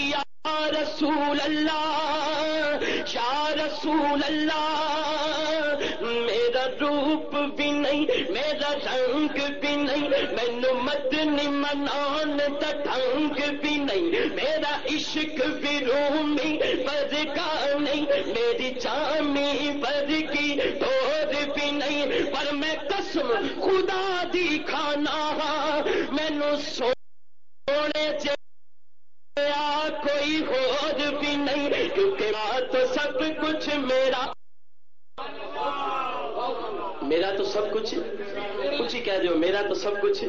یا رسول اللہ، یا رسول اللہ، میرا روپ بھی نہیں، میرا رنگ بھی نہیں، مینو مدنی منان کا ڈنگ بھی نہیں، میرا عشق بھی رومی پر کا نہیں، میری چامی پر کی دور بھی نہیں، پر میں قسم خدا دی کھانا، مینو سونے نہیں کیونکہ تو سب کچھ میرا میرا تو سب کچھ کچھ ہی کہہ دو میرا تو سب کچھ۔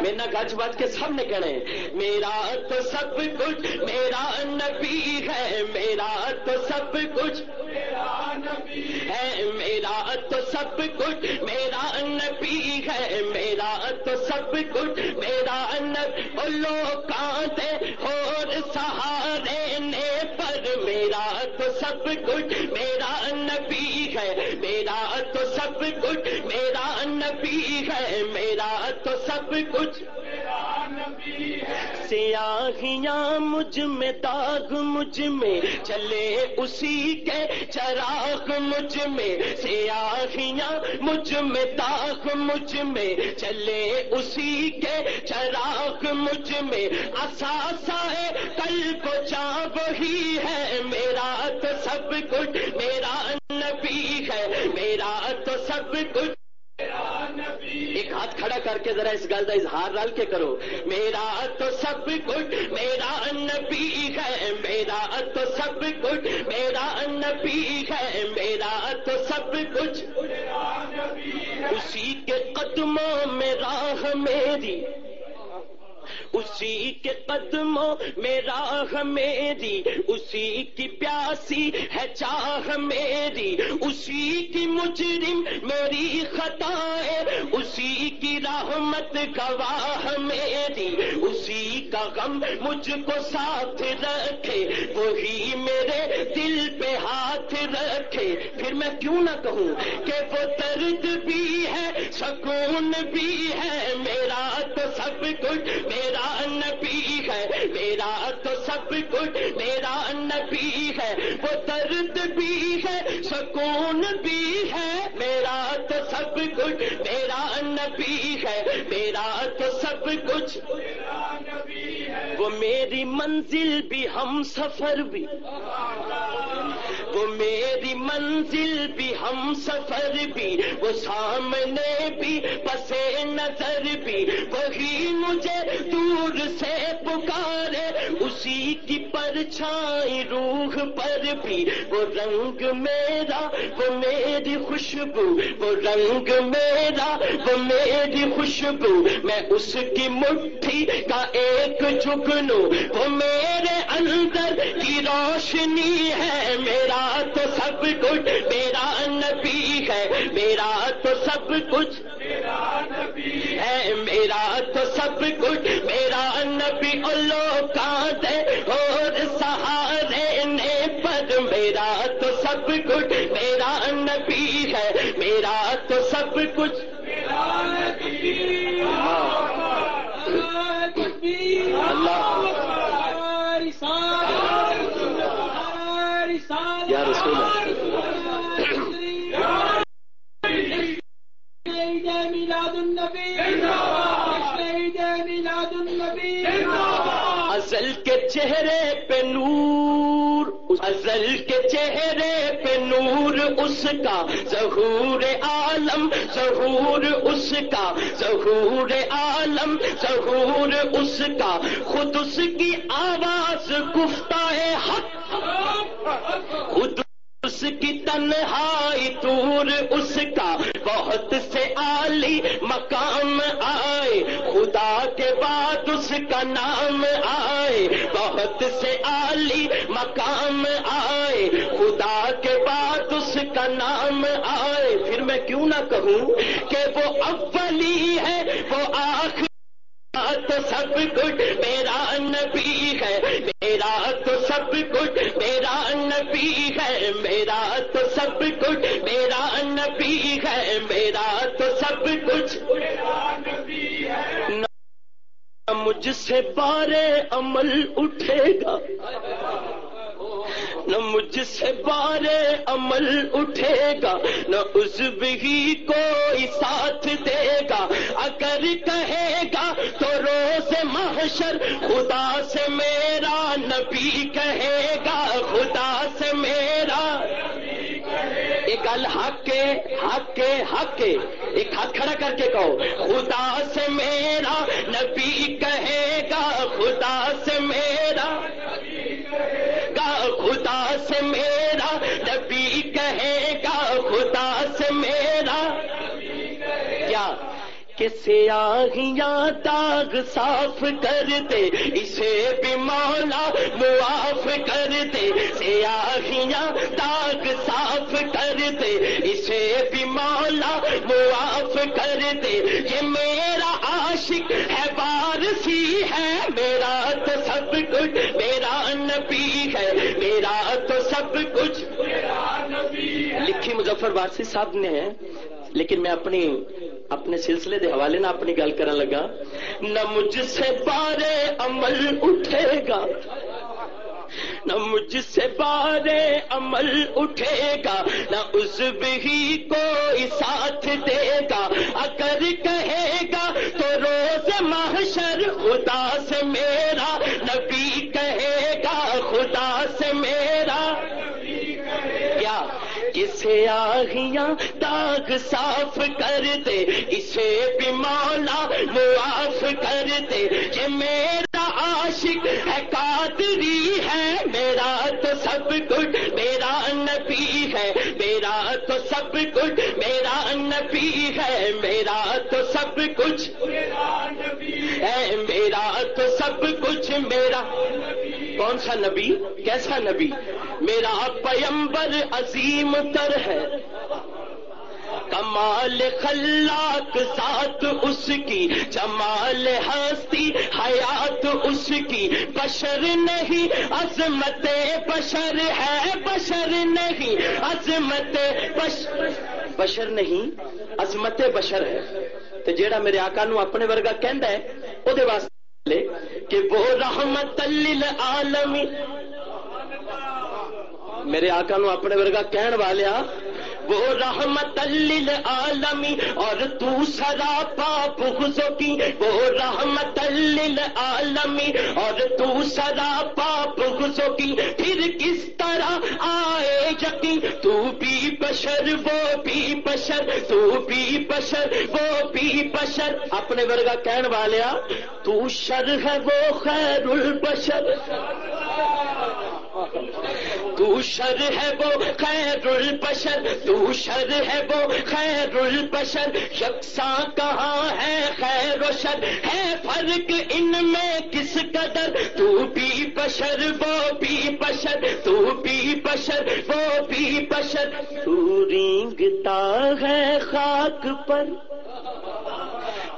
میرا گج بج کے سب نے کہنے میرا تو سب کچھ، میرا نبی ہے۔ میرا تو سب کچھ۔ ہے، میرا تو سب کچھ۔ میرا نبی ہے۔ میرا تو سب کچھ۔ میرا نبی لوگ کانتے اور سہارے نے۔ میرا تو سب کچھ میرا نبی ہے، میرا تو سب کچھ میرا نبی ہے، میرا تو سب کچھ سیاہیاں مجھ میں، داغ مجھ میں، چلے اسی کے چراغ مجھ میں، سیاہیاں مجھ میں، داغ مجھ میں، چلے اسی کے چراغ مجھ میں اثاثہ کل کو چا وہی کچھ میرا نبی ہے، میرا تو سب کچھ۔ ایک ہاتھ کھڑا کر کے ذرا اس گل کا اظہار رل کے کرو۔ میرا تو سب کچھ، میرا نبی ہے، میرا تو سب کچھ، میرا نبی ہے، میرا تو سب کچھ۔ اسی کے قدموں میں راہ میری۔ اسی کے قدموں میں راہ میری، اسی کی پیاسی ہے چاہ میری، اسی کی مجرم میری خطائیں، اسی کی رحمت گواہ میری، اسی کا غم مجھ کو ساتھ رکھے، وہی میرے دل پہ ہاتھ رکھے۔ پھر میں کیوں نہ کہوں کہ وہ درد بھی ہے، سکون بھی ہے، میرا سب کچھ میرا نبی ہے، میرا تو سب کچھ میرا نبی ہے۔ وہ درد بھی ہے، سکون بھی ہے، میرا تو سب کچھ میرا نبی ہے، میرا تو سب کچھ۔ وہ میری منزل بھی، ہم سفر بھی۔ وہ میری منزل بھی، ہم سفر بھی، وہ سامنے بھی پسے نظر بھی، وہی مجھے دور سے پکارے، اسی کی پرچھائی روح پر بھی، وہ رنگ میرا، وہ میری خوشبو، وہ رنگ میرا، وہ میری خوشبو، میں اس کی مٹھی کا ایک جگنو وہ میرے اندر کی روشنی ہے، میرا تو سب کچھ میرا نبی ہے، میرا تو سب کچھ ہے، میرا تو سب کچھ، میرا نبی لوگ اور سہارے نے پر، میرا تو سب کچھ، میرا نبی ہے، میرا تو سب کچھ۔ میلاد النبی میلاد النبی ازل کے چہرے پہ نور ازل کے چہرے پہ نور اس کا ظہور عالم ظہور اس کا ظہور عالم ظہور اس کا خود اس کی آواز گفتہ حق۔ خود اس کی تنہائی دور، اس کا بہت سے عالی مقام آئے۔ خدا کے بعد اس کا نام آئے۔ بہت سے عالی مقام آئے۔ خدا کے بعد اس کا نام آئے۔ پھر میں کیوں نہ کہوں کہ وہ اولی ہے، وہ آخر تو سب کچھ میرا نبی ہے۔ میرا تو سب کچھ میرا نبی ہے میرا تو سب کچھ، میرا نبی ہے میرا تو سب کچھ۔ مجھ سے بارے عمل اٹھے گا۔ نہ مجھ سے بارے عمل اٹھے گا، نہ اس بھی کوئی ساتھ دے گا۔ اگر کہے گا تو روز محشر، خدا سے میرا نبی کہے گا۔ خدا سے میرا ایک الحق کے حق کے حق کے ایک ہاتھ کھڑا کر کے کہو، خدا سے میرا نبی کہے گا، خدا سے میرا کہ سیاہیاں داغ صاف کر دے اسے بھی مولا معاف کر دے۔ سیاہیاں داغ صاف کر دے اسے بھی مولا معاف کر دے۔ یہ میرا عاشق ہے وارسی ہے میرا تو سب کچھ میرا نبی ہے میرا تو سب کچھ۔ لکھی مظفر وارسی صاحب نے ہے لیکن میں اپنی اپنے سلسلے دے حوالے نہ اپنی گل کرن لگا۔ نہ مجھ سے بارے عمل اٹھے گا۔ نہ مجھ سے بارے عمل اٹھے گا۔ نہ اس بھی کوئی ساتھ دے گا۔ اگر کہے کسے آہیاں داغ صاف کر دے، اسے بھی مولا معاف کر دے۔ یہ میرا عاشق ہے، قادری ہے۔ میرا تو سب کچھ، میرا نبی ہے۔ میرا تو سب کچھ، میرا نبی ہے۔ میرا تو سب کچھ۔ ہے میرا تو سب کچھ، میرا۔ کون سا نبی؟ کیسا نبی؟ میرا پیمبر عظیم تر ہے۔ کمال خلاق ذات اس کی، جمال ہستی حیات اس کی۔ بشر نہیں، عظمت بشر ہے، بشر نہیں، عظمت بشر بشر نہیں، عظمت بشر ہے۔ تو جیڑا میرے آقا نو اپنے ورگا کہندا ہے او دے واسطے کہ وہ رحمت للعالمین میرے آقا نو اپنے ورگا کہن والیا، وہ رحمت للعالمی اور تو سرا پاپ غزو کی، وہ رحمت للعالمی اور تو سرا پاپ غزو کی۔ پھر کس طرح آئے یقین تو بھی بشر، وہ بھی بشر، تو بھی بشر، وہ بھی بشر۔ اپنے ورگا کہن والیا، تو شر ہے وہ خیر البشر۔ تو شر ہے وہ خیر البشر، تو شر ہے وہ خیر البشر۔ یکساں کہاں ہے خیر و شر؟ ہے فرق ان میں کس قدر؟ تو بھی بشر، وہ بھی بشر، تو بھی بشر، وہ بھی بشر۔ تو رینگتا ہے خاک پر۔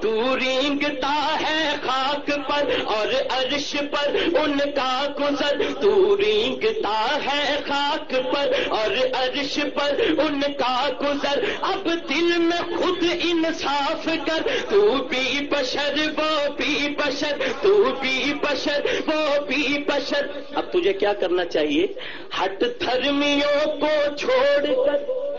تو رینگتا ہے خاک پر اور عرش پر ان کا گزر۔ تو رینگتا ہے خاک پر اور عرش پر ان کا گزر۔ اب دل میں خود انصاف کر۔ تو بھی بشر، وہ بھی بشر۔ تو بھی بشر، وہ بھی بشر۔ اب تجھے کیا کرنا چاہیے؟ ہٹ دھرمیوں کو چھوڑ کر۔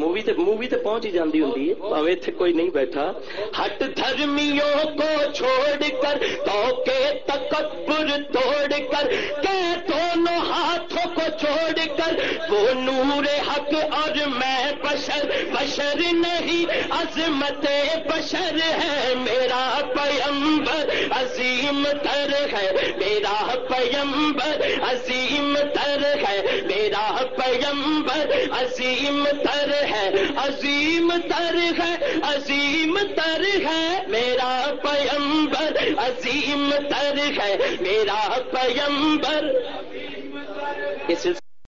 مووی تے مووی تے پہنچ ہی جاندی ہوندی ہے پاوے اتنے کوئی نہیں بیٹھا ہٹ دھرمیوں کو چھوڑ کر تو کے تکبر توڑ کر کہ دونوں ہاتھوں کو چھوڑ کر وہ نور حق اور میں بشر بشر نہیں عظمت بشر ہے میرا پیمبر عظیم تر ہے میرا پیمبر عظیم پیغمبر عظیم تر ہے، عظیم تر ہے، عظیم تر ہے، میرا پیمبر عظیم تر ہے، میرا پیمبر